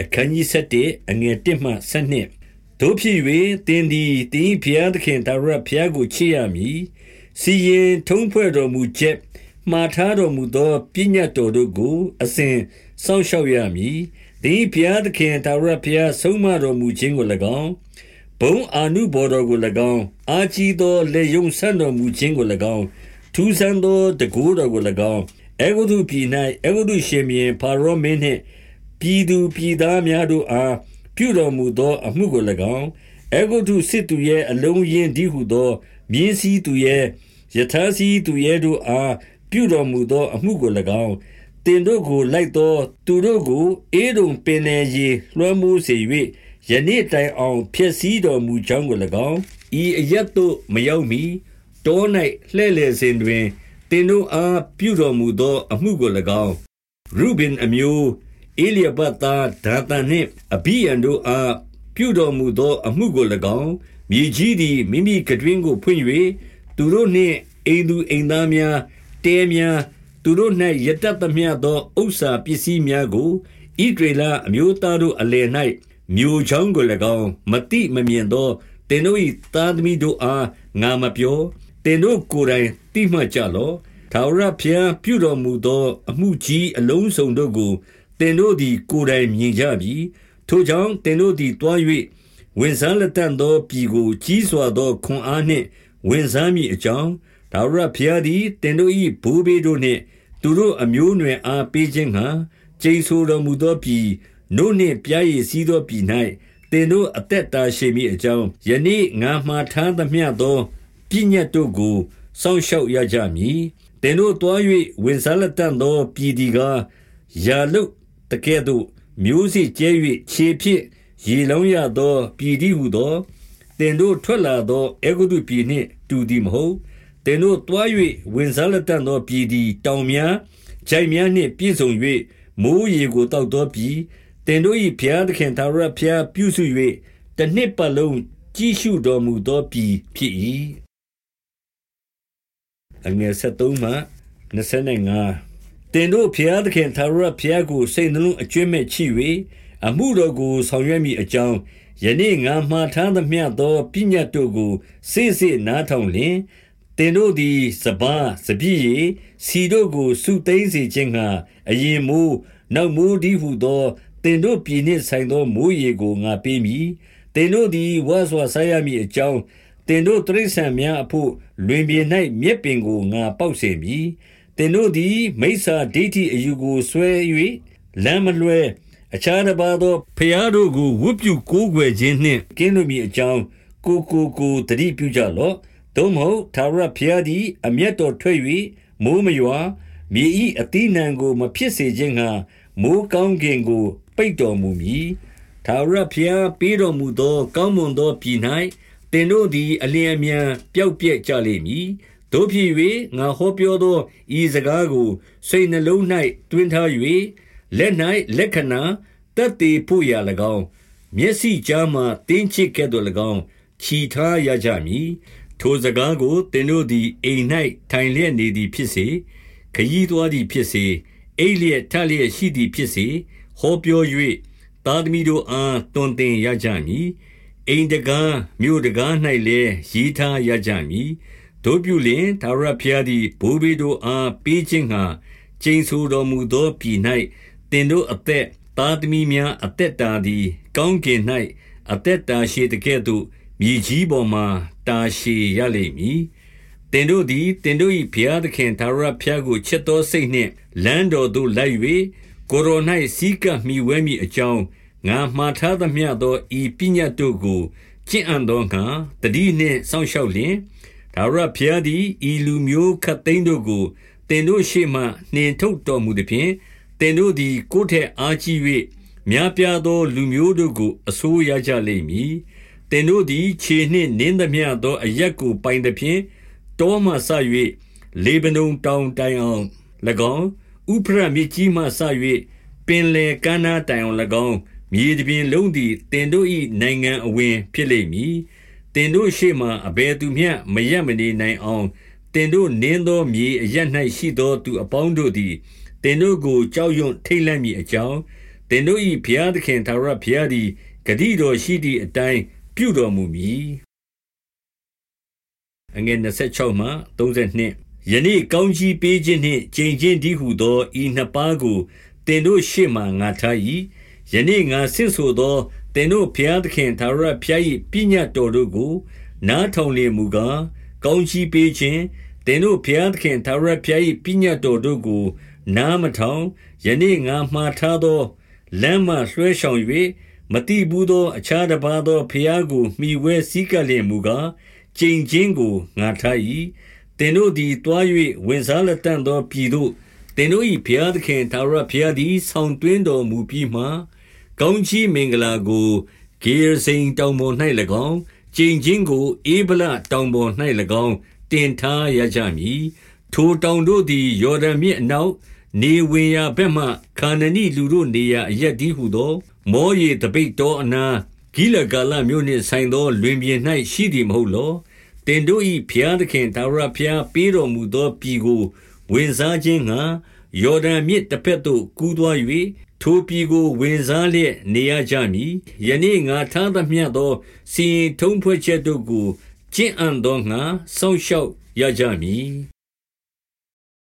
အခန်းကြီး7အငယ်1မှ7တို့ဖြစ်၍တင်းဒီတင်းဖျားသခင်တရဖျားကိုချစ်ရမည်စီရင်ထုံးဖွဲ့တော်မူချက်မှားထားတော်မူသောပညာတော်တို့ကို အစဉ်စောင့်ရှောက်ရမည်တင်းဖျားသခင်တရဖျားဆုံးမတော်မူခြင်းကို၎င်းဘုံအာနုဘော်တော်ကို၎င်းအာကြီးသောလေယုံဆန်းတော်မူခြင်းကို၎င်းထူးဆန်းသောတကူတော်ကို၎င်းအေဂုတုပြည်၌အေဂုတုရှင်မြင်းဖာရောမင်းနှင့် ပြည်သူပြည်သားများတို့အားပြုတော်မူသော အမှုကို၎င်း၊အဲဂုတ္တုစစ်သူရဲအလုံးအရင်းတည်းဟူသောမြင်းစီးသူရဲ၊ရထားစီးသူရဲတို့အားပြုတော်မူသော အမှုကို၎င်း၊သင်တို့ကိုလိုက်သောသူတို့ကိုဧဒုံပင်လယ်ရေလွှမ်းမိုးစေ၍ယနေ့တိုင်အောင်ဖျက်ဆီးတော်မူကြောင်းကို၎င်း၊ဤအရပ်သို့မရောက်မှီတော၌လှည့်လည်စဉ်တွင်သင်တို့အားပြုတော်မူသော အမှုကို၎င်း၊ရုဗင်အမျိုး ဧလျာဘသားဒါသန်နှင့်အဘိရံတို့အားပြုတော်မူသော အမှုကို၎င်းမြေကြီးသည်မိမိကတွင်ကိုဖွင့်၍သူတို့နှင့်အိမ်သူအိမ်သားများတဲများသူတို့၌ရတတ်သမျှသောဥစ္စာပစ္စည်းများကိုဣဒရေလအမျိုးသားတို့အလယ်၌မြို့ချောင်းကို၎င်းမတိမမြင်သောတင်တို့၏သားသမီးတို့အားငါမပြောတင်တို့ကိုယ်တိုင်တိမှတ်ကြလော့ထာဝရဘုရားပြုတော်မူသော အမှုကြီးအလုံးစုံတို့ကိုသ င်တို့သည် ကိုယ်တိုင်မြင်ကြပြီ။ထိုကြောင့် သင်တို့သည်သွား၍ဝင်စားလတံ့သောပြည်ကို ကြီးစွာသော ခွန်အားနှင့် ဝင်စားမည်အကြောင်း၊ထာဝရဘုရားသည် သင်တို့၏ဘိုးဘေးတို့နှင့် သူတို့အမျိုးအနွယ်အား ပေးခြင်းငှါ ကျိန်ဆိုတော်မူသောပြည်၊နို့နှင့်ပျားရည်စီးသောပြည်၌သင်တို့အသက်တာရှည်မည်အကြောင်း၊ယနေ့ငါမှာထားသမျှသော ပညတ်တို့ကို စောင့်ရှောက်ရကြမည်။သင်တို့သွား၍ဝင်စားလတံ့သော ပြည်သည်ကား၊ယာလုပ် တကဲ့သို့မျိုးစေ့ကျဲ၍ခြေဖြင့်ရေလောင်းရသောပြည်တည်းဟူသောသင်တို့ထွက်လာသောအဲဂုတ္တုပြည်နှင့်တူသည်မဟုတ်သင်တို့တွား၍ဝင်စားလက်တန်သောပြည်သည်တောင်များခြိုင်များနှင့်ပြည့်စုံ၍မိုးရေကိုတောက်သောပြည်သင်တို့၏ဘုရားသခင်သာရဘုရားပြုစု၍တနှစ်ပတ်လုံးကြည်ရှုတော်မူသောပြည်ဖြစ်၏အငယ်73မှ25 တင်တို့ဖျားသခင်သာရဘုရားကိုစိတ်နှလုံးအကျွင့်မဲ့ချစ်၍အမှုတော်ကိုဆောင်ရွက်မိအကြောင်းယနေ့ငါမှားထားသမျှသောပညတ်တို့ကိုစိစိနားထောင်လျင်တင်တို့သည်စပါးစပြည့်ရစီတို့ကိုစုသိမ်းစေခြင်းငှာအရင်မိုးနောက်မိုးဒီဟုသောတင်တို့ပြည်နှင့်ဆိုင်သောမိုးရေကိုငါပေးမည်တင်တို့သည်ဝါစွာဆာရမည်အကြောင်းတင်တို့တရိษံများအဖို့လွင်ပြင်၌မြက်ပင်ကိုငါပေါက်စေမည် သင်တို့သည် မိစ္ဆာဒိဋ္ဌိအယူကိုဆွဲ၍လမ်းမလွှဲ အခြားတစ်ပါးသောဖျားတို့ကို ဝတ်ပြုကိုးကွယ်ခြင်းနှင့် ကင်းလွတ်မည်အကြောင်း ကိုကိုကိုတတိပြုကြလော့ သို့မဟုတ်သာရဖျားသည် အမျက်တော်ထွက်၍မိုးမရွာ မြေဤအတိနံကို မဖြစ်စေခြင်းငှာမိုးကောင်းကင်ကို ပိတ်တော်မူမည်သာရဖျားပေးတော်မူသော ကောင်းမွန်သောပြည်၌တင်တို့သည် အလျင်အမြန် ပျောက်ပြက်ကြလိမ့်မည် တို့ဖြစ်၍ငါဟောပြောသောဤစကားကို စိတ်နှလုံး၌တွင်ထား၍လက်၌လက္ခဏာတက်တည်ဖို့ရ၎င်းမျက်စိကြားမှတင်းချစ်ကဲ့သို့၎င်းခြီထားရကြမည်ထိုစကားကိုသင်တို့သည်အိမ်၌ထိုင်လျက်နေသည်ဖြစ်စေခยีသွားသည်ဖြစ်စေအိလျက်ထလျက်ရှိသည်ဖြစ်စေဟောပြော၍သာသမီတို့အားတွင်တင်ရကြမည်အိမ်တကားမြို့တကား၌လည်းရီးထားရကြမည် တို့ပြုလျင်သာရဖျားသည် ဘိုးဘေးတို့အားပေးခြင်းငှာကျိန်ဆိုတော်မူသောပြည်၌တင်တို့အသက် သားသမီးများအသက်တာသည် ကောင်းကင်၌အသက်တာရှိတကဲ့သို့ မြေကြီးပေါ်မှတာရှိရလိမ့်မည်တင်တို့သည်တင်တို့၏ဘုရားသခင်သာရဖျားကို ချစ်သောစိတ်နှင့် လမ်းတော်သို့လိုက်၍ကိုရို၌စီးကပ်မိဝဲမိအကြောင်း ငါမှားထားသမျှသော ဤပညာတို့ကို ကျင့်အံ့သောငါတတိနှင့်စောင့်ရှောက်လျင် ထာဝရဘုရားသည် ဤလူမျိုးခတ်သိမ်းတို့ကိုတင်တို့ရှေ့မှ နှင်ထုတ်တော်မူသည်ဖြင့်တင်တို့သည် ကိုယ်ထက်အားကြီး၍များပြားသော လူမျိုးတို့ကို အစိုးရကြလိမ့်မည်တင်တို့သည် ခြေနှင့်နင်းသမျှသော အရက်ကို ပိုင်သည်ဖြင့် တောမှဆ၍လေဗနုန်တောင်တိုင်အောင်၎င်း ဥဖရမြစ်ကြီးမှဆ၍ပင်လေကမ်းနားတိုင်အောင်၎င်း မြေတပြင်လုံးသည်တင်တို့၏နိုင်ငံအဝင် ဖြစ်လိမ့်မည် တင်တို့ရှေ့မှအဘယ်သူမျှမရက်မနေနိုင်အောင်တင်တို့နင်းသောမြေအရ၌ရှိသောသူအပေါင်းတို့သည်တင်တို့ကိုကြောက်ရွံ့ထိတ်လန့်မည်အကြောင်းတသင်တို့၏ဘုရားသခင်ထာဝရဘုရားသည်ဂတိတော်ရှိသည့်အတိုင်းပြုတော်မူမည်အငယ်26မှ32ယနေ့ကောင်းကြီးပေးခြင်းနှင့်ကြင်ခြင်းဒီဟုသောဤနှစ်ပါးကိုသင်တို့ရှေ့မှငါထား၏ယနေ့ငါဆင့်ဆိုသော သင်တို့ဘုရားသခင်ထာဝရဘုရား၏ပညတ်တော်တို့ကို နားထောင်လျင်မူကားကောင်းကြီးပေးခြင်းသင်တို့ဘုရားသခင်ထာဝရဘုရား၏ပညတ်တော်တို့ကို နားမထောင်ယနေ့ငါမှားထားသောလမ်းမှလွှဲဆောင်၍မတိဘူးသော အခြားတစ်ပါးသောဘုရားကိုမှီဝဲစည်းကပ်လျင်မူကားကျင့်ခြင်းကိုငါထား၏သင်တို့သည်တွား၍ဝင်စားလက်တန့်သောပြည်သို့သင်တို့၏ဘုရားသခင်သာရဘုရားသည် ဆောင်တွင်းတော်မူပြီးမှ ကောင်းချီးမင်္ဂလာကို ဂေရစိန်တောင်ပေါ်၌၎င်း ကျင့်ခြင်းကိုအေဗလတောင်ပေါ်၌၎င်း တင်ထားရကြမည် ထိုတောင်တို့သည် ယော်ဒန်မြစ်အနောက် နေဝင်ရာဘက်မှ ခါနနီလူတို့နေရာအရက်ဒီဟုသော မောရီတပိတ်တော်အနာဂိလဂါလမြို့နှင့်ဆိုင်သော လွင်ပြင်၌ရှိသည်မဟုတ်လောတင်တို့၏ဘုရားသခင်သာရဘုရားပေးတော်မူသော ပြည်ကို ဝင်စားခြင်းငှာယော်ဒန်မြစ်တစ်ဖက်သို့ ကူးသွား၍ ထိုပြည်ကို ဝင်စားလျက်နေရကြမည်ယနေ့ငါထားသမျှသော စီရင်ထုံးဖွဲ့ချက်တို့ကို ကျင့်အံ့သောငှာစောင့်ရှောက်ရကြမည်